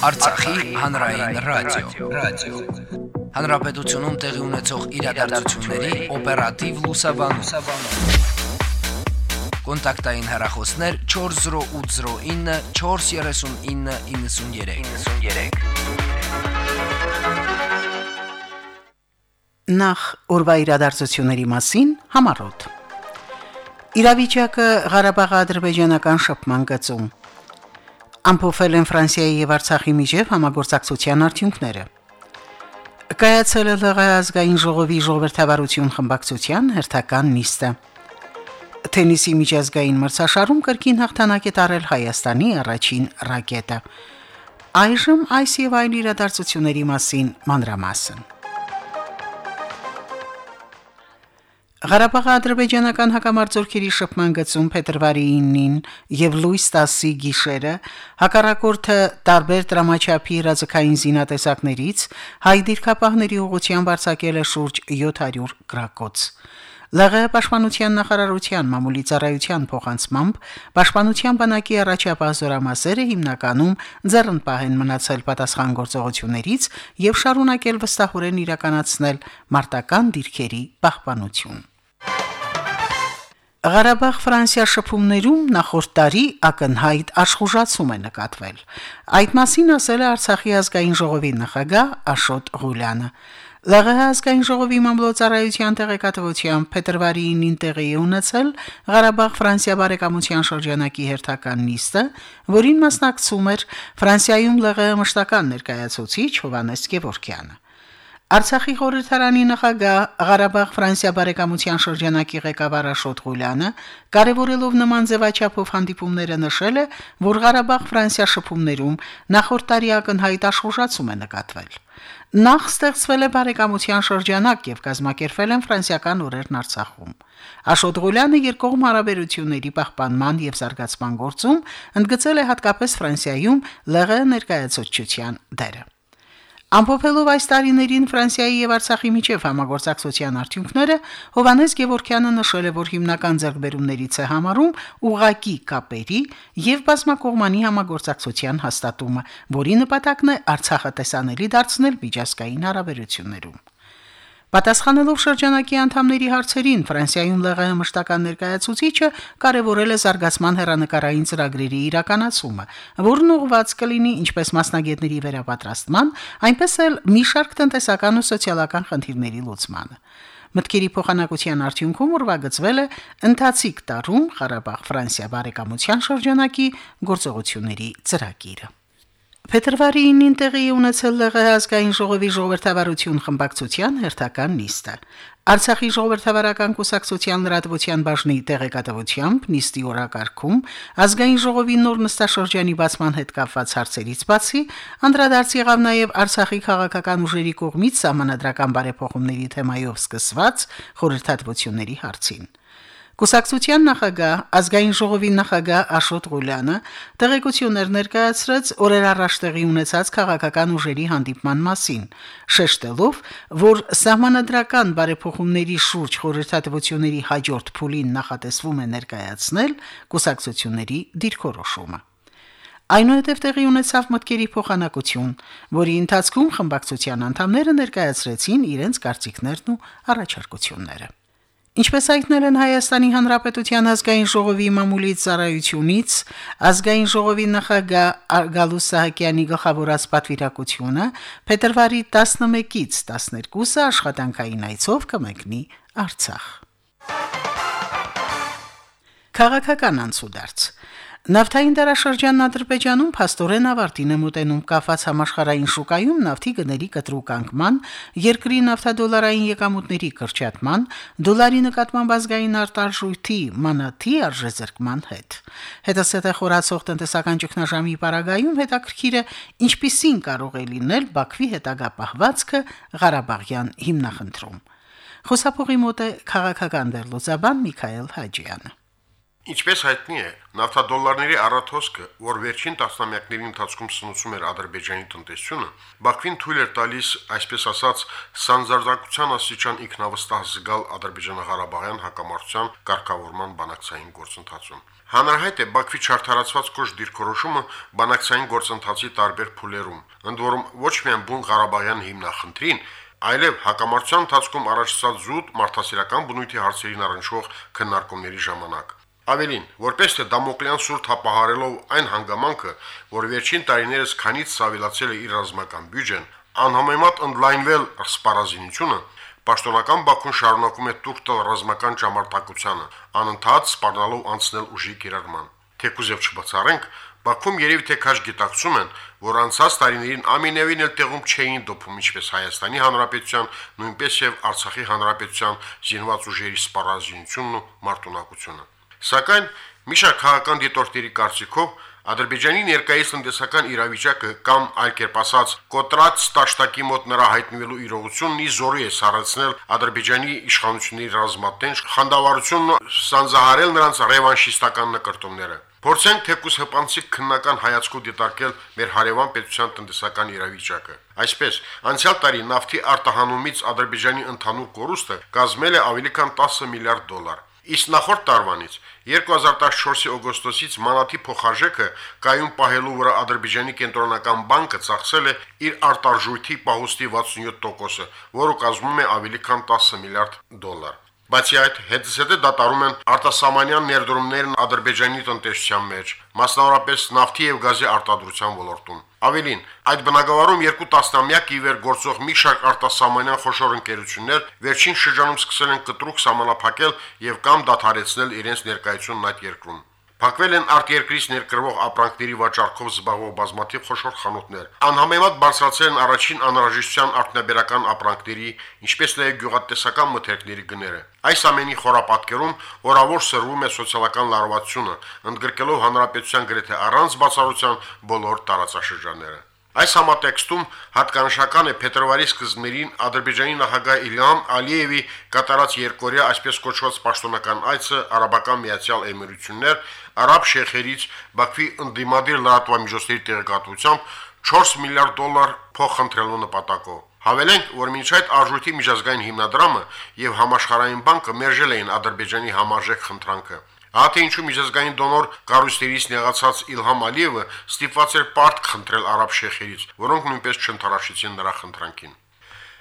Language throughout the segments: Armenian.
Արցախի հանրային ռադիո, ռադիո։ Հանրապետությունում տեղի ունեցող իրադարձությունների օպերատիվ լուսաբանում։ Կոնտակտային հեռախոսներ 40809 43993։ 93։ Նախ օրվա իրադարձությունների մասին համարոտ։ Իրավիճակը Ղարաբաղի ադրբեջանական շփման գծում ամփոփել են Ֆրանսիայի եւ Արցախի միջև համագործակցության արդյունքները։ Կայացել է ԼՂ ազգային ժողովի ժողովրդավարություն խմբակցության հերթական նիստը։ Թենիսի միջազգային մրցաշարում կրկին հաղթանակ է տարել Հայաստանի առաջին ռակետը։ Այժմ այս եւ այլ իրադարձությունների մասին մանրամասն։ Ղարաբաղի ադրբեջանական հակամարտությունների շփման գծում փետրվարի 9-ին եւ լույս 10-ի գիշերը հակառակորդը տարբեր դրամաչափի իրազեկային զինատեսակներից հայ դիրքապահների ուղղությամբ արձակել է շուրջ 700 գրակոց։ ԼՂ պաշտպանության նախարարության մամուլի ծառայության փոխանցմամբ պաշտպանության բանակի առաջապահ զորամասերը հիմնականում ձեռնպահ են մնացել պատասխան գործողություններից եւ շարունակել վստահորեն իրականացնել մարտական դիրքերի պահպանություն։ Ղարաբաղ Ֆրանսիա շփումներում նախորդ տարի ակնհայտ աշխուժացում է նկատվել։ Այդ մասին ասել է Արցախի ազգային ժողովի նախագահ Աշոտ Ղուլյանը։ ԼՂՀ ազգային ժողովի մամլոյցարայության տեղեկատվությամբ փետրվարի 9-ին տեղի է ունեցել Ղարաբաղ Ֆրանսիա բարեկամության շրջանակի հերթական նիստը, որին մասնակցում էր Ֆրանսիայում ԼՂՀ մշտական ներկայացուցիչ Հովանես Գևորքյանը։ Արցախի խորհրդարանի նախագահ Ղարաբաղ Ֆրանսիա բարեկամության շրջանակի ղեկավար Աշոտ Ղուլյանը կարևորելով նման ձևաչափով հանդիպումները նշել է, որ Ղարաբաղ Ֆրանսիա շփումներում նախորդ տարի ակնհայտ աշխուժացում է նկատվել։ Նախ ստեղծվել է բարեկամության շրջանակ եւ կազմակերպվել են ֆրանսիական օրերն Արցախում։ Աշոտ Ղուլյանը երկկողմ հարաբերությունների պահպանման եւ զարգացման գործում ընդգծել է հատկապես Ֆրանսիայում ԼՂ ներկայացուցչության դերը։ Ամփոփելով այս տարիներին Ֆրանսիայի եւ Արցախի միջև համագործակցության արդյունքները, Հովանես Գևորքյանը նշել է, որ հիմնական ձեռքբերումներից է համարում ուղակի կապերի եւ բազմակողմանի համագործակցության հաստատումը, որի նպատակն է Արցախը տեսանելի դարձնել միջազգային հարաբերություններում։ Պատասխանելով շրջանակի անդամների հարցերին Ֆրանսիայում ԼՂՀ մշտական ներկայացուցիչը կարևորել է զարգացման հերանեկարային ծրագրերի իրականացումը, որն ուղղված կլինի ինչպես մասնագետների վերապատրաստման, այնպես էլ մի շարք տնտեսական ու սոցիալական խնդիրների լուծմանը։ Մտքերի փոխանակության արդյունքում ուրվագծվել է ընթացիկ տարում Ղարաբաղ Ֆրանսիա բարեկամության շրջանակի գործողությունների ծրագիրը։ Փետրվարի 9-ին տեղի ունեցել ԼՂՀ ազգային ժողովի ժողովրդավարություն խմբակցության հերթական նիստը։ Արցախի ժողովրդավարական կուսակցության լրատվության բաժնի տեղեկատվությամբ նիստի օրակարգում ազգային ժողովի նոր նստաշրջանի բացման հետ կապված հարցերից բացի անդրադարձ եղավ նաև Արցախի քաղաքական ուժերի կողմից համանadrական բարեփոխումների թեմայով սկսված խորհրդատվությունների հարցին։ Կուսակցության նախագահ, ազգային ժողովի նախագահ Աշոտ Ղուլյանը տեղեկություններ ներկայացրեց օրեր առաջ տեղի ունեցած քաղաքական ուժերի հանդիպման մասին, շեշտելով, որ սահմանադրական բարեփոխումների շուրջ խորհրդատվությունների հաջորդ փուլին նախատեսվում է ներկայացնել կուսակցությունների դիրքորոշումը։ Այնուհետև տեղի ունեցավ մտկերի փոխանակություն, որի ընթացքում խմբակցության անդամները ներկայացրեցին իրենց կարծիքներն ու առաջարկությունները։ Ինչպես հայտնել են Հայաստանի Հանրապետության ազգային ժողովի մամուլի ծառայությունից, ազգային ժողովի նախագահ Գալուս Սահակյանի գլխավորած պատվիրակությունը փետրվարի 11-ից 12-ը աշխատանքային այցով կմեկնի Արցախ։ Քաղաքական անցուդարձ Նավթային դարաշրջանն Ադրբեջանում փաստորեն ավարտին է մոտենում կafած համաշխարհային շուկայում նավթի գների կտրուկանկման, երկրի նավթադոլարային եկամուտների կրճատման, դոլարի նկատմամբ ազգային արտարժույթի մանաթի արժեզրկման հետ։ Հետասետե խորացող տնտեսական ճգնաժամի պարագայում հետաքրքիր է ինչպիսին կարող է լինել Բաքվի հետագա պահվածքը Ղարաբաղյան հիմնախնդրում։ Խոսափողի մոտ է քաղաքական դերլոծաբան Միքայել Հաջյանը։ Ինչպես հայտնի է, նավթադոլարների առաթոսքը, որ վերջին տասնամյակների ընթացքում սնուցում էր Ադրբեջանի տնտեսությունը, Բաքվին թույլ էր տալիս, այսպես ասած, սանձարձակության աստիճան ինքնավստահ զգալ Ադրբեջանա-Ղարաբաղյան հակամարտության կարգավորման բանակցային գործընթացում։ Հանրահայտ է Բաքվի չարթարացված կոշ դիրքորոշումը բանակցային գործընթացի տարբեր փուլերում, ընդ որում ոչ միայն բուն Ղարաբաղյան հիմնախնդրին, այլև հակամարտության ընթացքում առաջացած զուտ մարդասիրական բնույթի հարցերին առնչվող քննարկումների ժամանակ։ Ավելին, որպես թե Դամոկլյան սուրտ հապահարելով այն հանգամանքը, որ վերջին տարիներս քանից սավելացել է իր ռազմական բյուջեն, անհամեմատ ընդլայնվել սպառազինությունը, Պաշտոնական Բաքուն շարունակում է տուր տալ ռազմական ճամարտակությանը, անընդհատ սպառնալով անցնել ուժի կիրառման։ Թեկուզ եւ չբացառենք, Բաքվում երևի թե քաշ գիտակցում են, որ անցած տարիներին ամենևին էլ տեղում չէին դոփում ինչպես Հայաստանի Հանրապետության, նույնպես եւ Արցախի Հանրապետության զինված ուժերի սպառազինությունն ու մարտունակությունը։ Սակայն մի շարք քաղաքական դիտորդների կարծիքով Ադրբեջանի ներկայիս տնտեսական իրավիճակը կամ այլ կերպ ասած կոտրած տաշտակի մոտ նրա հայտնվելու իրողությունն ի զորի է սառեցնել Ադրբեջանի իշխանությունների ռազմատենչ խանդավառությունն սանձահարել նրանց ռևանշիստական նկարտումները։ Փորձենք թեկուս հպանցիկ քննական հայացքով դիտարկել մեր հարևան պետության տնտեսական իրավիճակը։ Այսպես, անցյալ տարի նավթի արտահանումից Ադրբեջանի ընդհանուր կորուստը կազմել է ավելի քան 10 միլիարդ դոլար։ Իսկ նախորդ տարվանից 2014-ի օգոստոսից մանաթի փոխարժեքը կայուն պահելու վրա Ադրբեջանի կենտրոնական բանկը ծախսել է իր արտարժույթի պահոստի 67%-ը, որը կազմում է ավելի քան 10 միլիարդ դոլար։ Բացի այդ, հետզհետե դատարում են արտասահմանյան ներդրումներն Ադրբեջանի տնտեսության մեջ, մասնավորապես նավթի եւ գազի արտադրության ոլորտում։ Ավելին, այդ բնակավարում երկու տասնամյակ ի վեր գործող մի շարք արտասահմանյան խոշոր ընկերություններ վերջին շրջանում սկսել են կտրուկ սահմանափակել եւ կամ դադարեցնել իրենց ներկայությունն այդ երկրում։ Փակվել են արտերկրից ներկրվող ապրանքների վաճառքով զբաղվող բազմաթիվ խոշոր խանութներ։ Անհամեմատ բարձրացել են առաջին անհրաժեշտության արտոնաբերական ապրանքների, ինչպես նաև գյուղատնտեսական մթերքների գները։ Այս ամենի խորապատկերում օրավոր սրվում է սոցիալական լարվածությունը, ընդգրկելով հանրապետության գրեթե առանց բացառության բոլոր տարածաշրջանները։ Այս համատեքստում հատկանշական է փետրվարի սկզբներին Ադրբեջանի նախագահ Իլհամ Ալիևի կատարած երկորյա այսպես կոչված պաշտոնական այցը Արաբական Միացյալ Էմիրություններ արաբ շեխերից Բաքվի ընդդիմադիր լրատվամիջոցների տեղեկատվությամբ 4 միլիարդ դոլար փոխընտրելու նպատակով։ Հավելենք, որ մինչ այդ արժույթի միջազգային հիմնադրամը եւ համաշխարհային բանկը մերժել էին Ադրբեջանի համարժեք խնդրանքը։ Ահա ինչու միջազգային դոնոր կառույցներից նեղացած Իլհամ Ալիևը ստիպված էր պարտ խնդրել արաբ շեխերից, որոնք նույնպես չընթարաշեցին նրա խնդրանքին։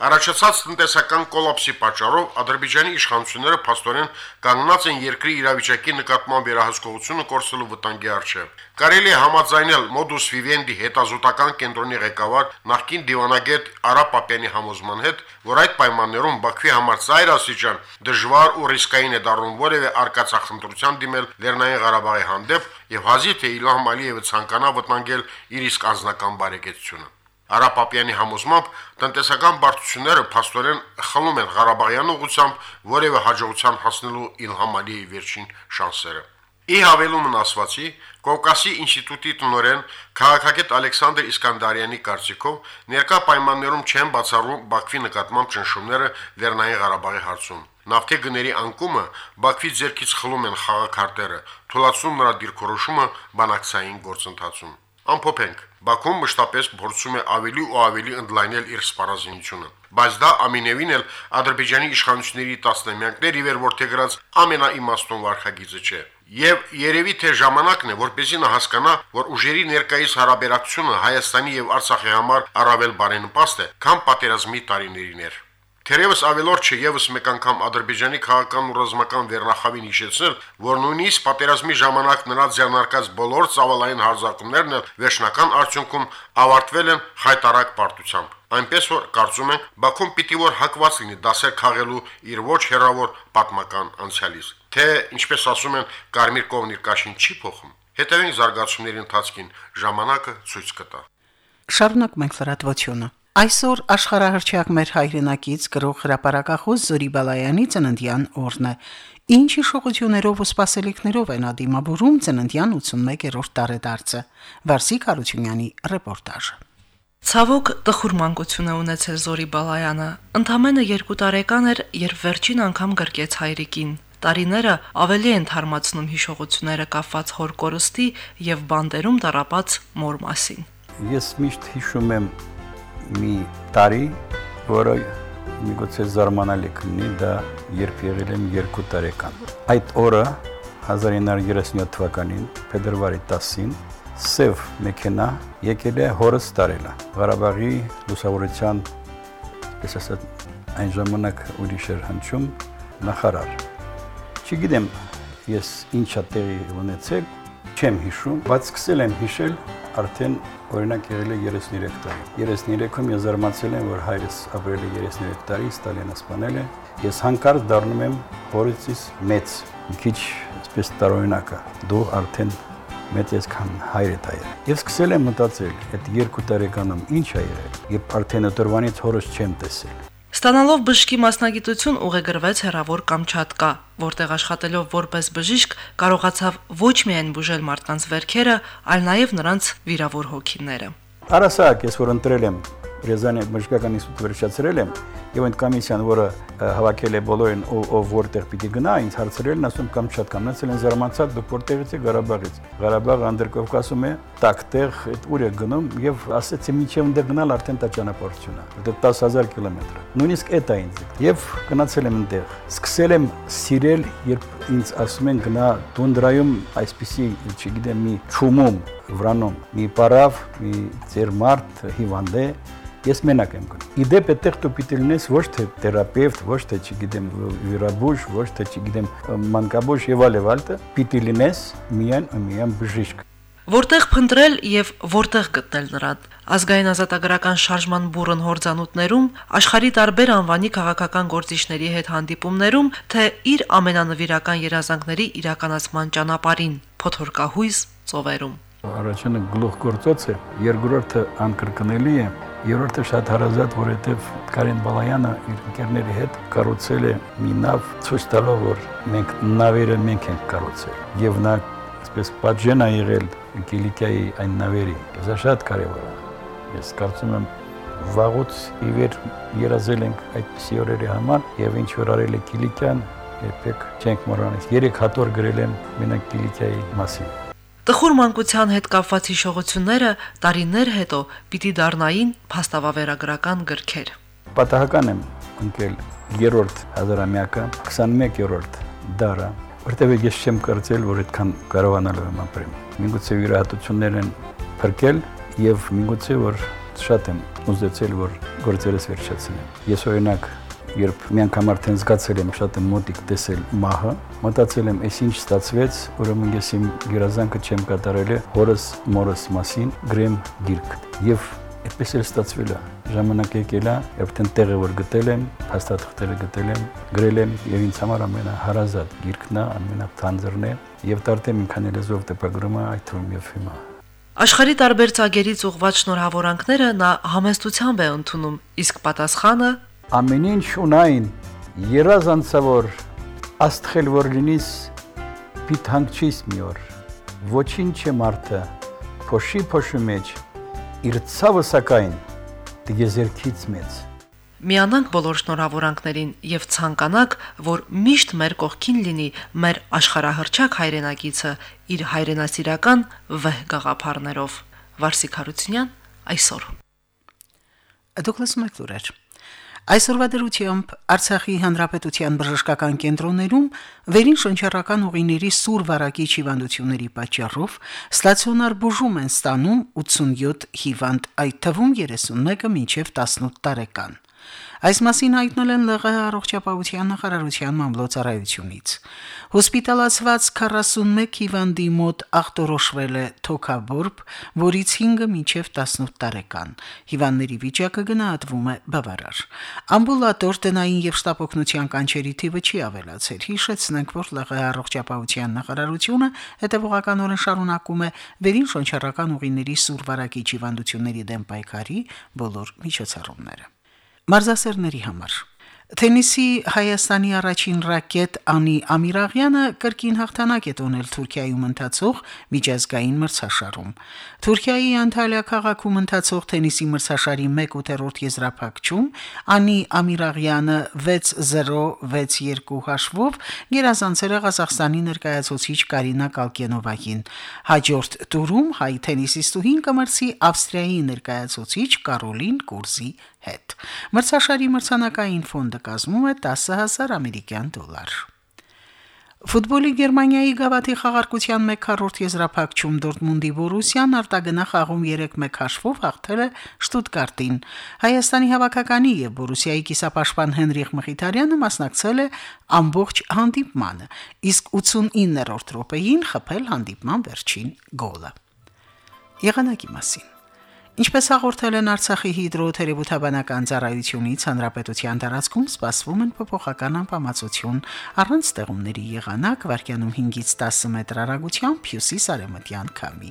Առաջացած տնտեսական կոլապսի պատճառով Ադրբեջանի իշխանությունները փաստորեն կանգնած են երկրի իրավիճակի նկատմամբ վերահսկողությունը կորցնելու վտանգի առջև։ Կարելի է համաձայնել Modus Vivendi հետազոտական կենտրոնի ղեկավար նախկին դիվանագետ Արա Պապյանի համոզման հետ, որ այդ պայմաններում Բաքվի համար ծայրասիջան դժվար ու ռիսկային է դառնում որևէ արկածախնդրության դիմել Լեռնային Ղարաբաղի հանդեպ եւ հազիվ թե Իլհամ Ալիևը ցանկանա վտանգել իր իսկ անձնական բարեկեցությունը։ Արապապյանի համոզմամբ տնտեսական բարդությունները փաստորեն խլում են Ղարաբաղյան ուղությամբ որևէ հաջողության հասնելու Իլհամ Ալիի վերջին շանսերը։ Ի հավելումն ասվածի, Կովկասի ինստիտուտի տնօրեն քաղաքագետ Ալեքսանդր Իսկանդարյանի կարծիքով ներկա պայմաններում չեն բացառում Բաքվի նկատմամբ ճնշումները Լեռնային Ղարաբաղի հարցում։ Նավթի գների անկումը Բաքվի ձեռքից խլում են խաղակարտերը, թույլատրում նրա դիրքորոշումը բանակցային գործընթացում։ Ամփոփենք Բաքուն մշտապես փորձում է ավելի ու ավելի ընդլայնել իր սպառազինությունը, բայց դա ամենևին էլ Ադրբեջանի իշխանությունների տասնամյակներ ի վեր որթեգրած ամենաիմաստուն վարխագիծը չէ։ Եվ երևի թե ժամանակն է, որպեսզի նա հասկանա, որ ուժերի ներկայիս հարաբերակցությունը Հայաստանի եւ Արցախի համար առավել բարենպաստ է, քան պատերազմի տարիներին էր։ Թերևս ավելորդ չէ եւս մեկ անգամ Ադրբեջանի քաղաքական ու ռազմական վերնախավին հիշեցնել, որ նույնիսկ պատերազմի ժամանակ նրա ձեռնարկած բոլոր ցավալային հարձակումներն վերջնական արդյունքում ավարտվել են խայտարակ պարտությամբ։ Այնպես որ կարծում ենք Բաքուն պիտի որ հակված լինի դասեր քաղելու իր ոչ հերավոր պատմական անցյալից։ Թե ինչպես ասում են, կարմիր կողմն իր կաշին չի փոխում։ Հետևին զարգացումների ընթացքին ժամանակը ցույց կտա։ Շարունակ մենք լրատվությունը։ Այսօր աշխարհահռչակ մեր հայրենակից գրող հրապարակախոս Զորի Բալայանի ծննդյան օրն է։ Ինչ հիշողություններով ու սպասելիքներով են ադիմաբուրում ծննդյան 81-րդ տարեդարձը։ Վարսիկ Արությունյանի ռեպորտաժը։ Ցավոք տխուր մանկություն է ունեցել Զորի Բալայանը։ Ընթամենը 2 տարեկան էր, երբ վերջին անգամ գրկեց հայրիկին։ տարիները ավելի են թարմացնում հիշողությունները կապված հոր կորստի եւ բանդերում դարապած մոր մասին։ Ես միշտ հիշում եմ մի տարի, որը միգուցե զարմանալի կլինի, դա երբ եղել եմ 2 տարեկան։ Այդ օրը 1937 թվականին փետրվարի 10-ին սև մեքենա եկել է հորս տարելա Ղարաբաղի լուսավորության պես ասած այն ժամանակ ուրիշ էր հնչում նախարար Չգիտեմ ես ինչա տեղի ունեցել, չեմ հիշում, բայց սկսել եմ հիշել արդեն օրինակ եղել է 33 տարի։ 33-ում ես զարմացել եմ, որ հայրս ապրել է 33 տարի, Ստալինը սպանել է։ Ես հանկարծ դառնում եմ հորիցից մեծ, մի քիչ այսպես տարօրինակա։ Դու արդեն մեծ ես քան հայրդ այր։ Ես սկսել եմ մտածել, այդ երկու տարեկանում ինչ ա եղել, երբ արդեն դրվանից հորս չեմ տեսել։ Ստանալով բժշկի մասնագիտություն ուղեգրվեց հերավոր Կամչատկա, որտեղ աշխատելով որպես բժիշկ կարողացավ ոչ միայն բուժել մարդկանց վերքերը, այլ նաև նրանց վիրավոր հոգիները։ Արասակ ես որ ընտրել եմ Ռեզանի բժշկական ինստիտուտ վերջացրել եմ, եւ այդ կոմիսիան, որը հավաքել է բոլորին, ով, որտեղ պիտի գնա, ինձ հարցրել ասում կամ շատ կամ նացել են զարմացած, դուք որտեղից եք Ղարաբաղից։ Ղարաբաղը Անդրկովկասում է, տակտեղ այդ ուր է գնում եւ ասեցի միջև ընդ գնալ արդեն տա ճանապարհությունը։ Դա 10000 կիլոմետր։ Նույնիսկ այդ է ինձ։ Եվ գնացել եմ այնտեղ։ Սկսել եմ սիրել, երբ ինձ ասում են գնա տունդրայում այսպիսի, չգիտեմ, մի ճումում, վրանում, մի պարավ, մի ծեր մարդ հիվանդ է, ես մենակ եմ գնում։ Իդեպ այդտեղ դու պիտի լինես ոչ թե թերապևտ, ոչ թե չգիտեմ վիրաբույժ, ոչ թե չգիտեմ մանկաբույժ եւ այլ այլ, պիտի լինես միայն ու միայն բժիշկ։ Որտեղ փնտրել եւ որտեղ գտնել նրան։ Ազգային ազատագրական շարժման բուրըն հորձանուտներում, աշխարի տարբեր անվանի քաղաքական գործիչների հետ հանդիպումներում, թե իր ամենանվիրական երազանքների իրականացման ճանապարհին, փոթորկահույս ծովերում։ Առաջինը գլուխ գործոց է, երկրորդը անկրկնելի է, Երրորդը շատ հարազատ, որովհետև Կարեն Բալայանը իր ընկերների հետ կառուցել է մի նավ ցույց տալով, որ մենք նավերը մենք ենք կառուցել։ Եվ նա այսպես պատժեն ա եղել Կիլիկիայի այն նավերի։ Դա շատ կարևոր է։ Ես կարծում եմ վաղուց ի վեր երազել ենք այդպիսի օրերի համար եւ ինչ որ արել է Կիլիկիան, երբեք չենք մոռանալ։ Երեք հատոր գրել եմ մենակ Կիլիկիայի մասին։ Տխուր մանկության հետ կապված հիշողությունները տարիներ հետո պիտի դառնային փաստավավերագրական գրքեր։ Պատահական եմ ընկել երրորդ հազարամյակը 21-րդ դարը, որտեղ ես չեմ կարծել, որ այդքան կարողանալու եմ ապրել։ Միգուցե յուրահատություններ են փրկել եւ միգուցե որ շատ եմ ուզեցել, որ գործերս վերջացնեմ։ Ես օրինակ երբ մի անգամ արդեն զգացել եմ շատ եմ մոտիկ տեսել մահը, մտածել եմ, այս ինչ ստացվեց, ուրեմն ես իմ գերազանքը չեմ կատարել հորս մորս մասին գրեմ գիրք։ Եվ այդպես էլ ստացվել է։ Ժամանակ եկել է, արդեն տեղը որ գտել եմ, հաստատքները գտել եմ, գրել եմ եւ ինձ համար ամենահարազատ գիրքն է, ամենաթանձրն է եւ տարտեմ ինքան լեզվով տպագրումը այդ թվում եւ հիմա։ Աշխարի տարբեր ցագերից ուղված շնորհավորանքները նա համեստությամբ է ընդունում, իսկ պատասխանը ամեն ինչ ունայն երազ անցավոր աստղել որ լինիս պիտ հանգչիս մի օր ոչինչ է մարդը փոշի փոշու մեջ իր ցավը սակայն դիգեզերքից մեծ Միանանք բոլոր շնորհավորանքներին եւ ցանկանանք, որ միշտ մեր կողքին լինի մեր աշխարհահռչակ հայրենակիցը իր հայրենասիրական վեհ գաղափարներով։ Վարսիկ Հարությունյան այսօր։ Դուկլաս Մակլուրեր Այսօրվա դրությամբ Արցախի հանրապետության բժշկական կենտրոններում վերին շնչառական ուղիների սուր վարակիչ հիվանդությունների պատճառով ստացիոնար բուժում են ստանում 87 հիվանդ, այդ թվում 31-ը մինչև 18 տարեկան։ Այս մասին հայտնել են ԼՂՀ առողջապահության նախարարության մամլոյցարայությունից։ Հոսպիտալացված 41 հիվանդի մոտ ախտորոշվել է թոքաբորբ, որից 5-ը մինչև 18 տարեկան։ Հիվանդների վիճակը գնահատվում է բավարար։ Ամբուլատոր տնային եւ շտապօգնության կանչերի թիվը չի ավելացել։ Հիշեցնենք, որ ԼՂՀ առողջապահության նախարարությունը հետևողականորեն շարունակում է վերին շնչառական ուղիների սուր վարակիչ հիվանդությունների դեմ պայքարի բոլոր միջոցառումները մարզասերների համար։ Թենիսի Հայաստանի առաջին ռակետ Անի Ամիրաղյանը կրկին հաղթանակ է տոնել Թուրքիայում ընթացող միջազգային մրցաշարում։ Թուրքիայի Անտալիա քաղաքում ընթացող թենիսի մրցաշարի 1/8 եզրափակչում Անի Ամիրաղյանը 6-0-6-2 հաշվով գերազանցել է Ղազախստանի ներկայացուցիչ Կարինա Կալկենովային։ Հաջորդ տուրում հայ թենիսիստուհին կմրցի Ավստրիայի ներկայացուցիչ Կարոլին Կուրզի հետ։ Մրցաշարի մրցանակային ֆոնդը կազմում է 10000 ամերիկյան դոլար։ Ֆուտբոլի Գերմանիայի գավաթի խաղարկության 1/4 եզրափակչում Դորտմունդի Բորուսիան արտագնա խաղում 3-1 հաշվով հաղթել է Շտուտգարտին։ Հայաստանի հավաքականի եւ Բորուսիայի կիսապաշտպան Հենրիխ Մխիթարյանը մասնակցել է ամբողջ հանդիպմանը, իսկ 89-րդ րոպեին խփել հանդիպման վերջին գոլը։ Եղանակի մասին Ինչպես հաղորդել են Արցախի հիդրոթերապևտաբանական ծառայությունից, հանրապետության տարածքում սպասվում են փոփոխական անբավարարություն, առանց ստեղումների եղանակ վարկյանում 5-ից 10 մետր հեռագությամբ հյուսիս-արևմտյան քամի։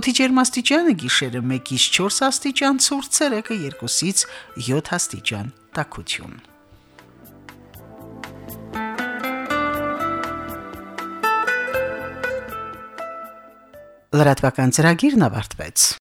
Օդի ջերմաստիճանը գիշերը 1-ից 4 աստիճան, ցուրտ ցերեկը 2-ից 7 աստիճան տաքություն։ Լրատվական ծրագիրն ավարտվեց։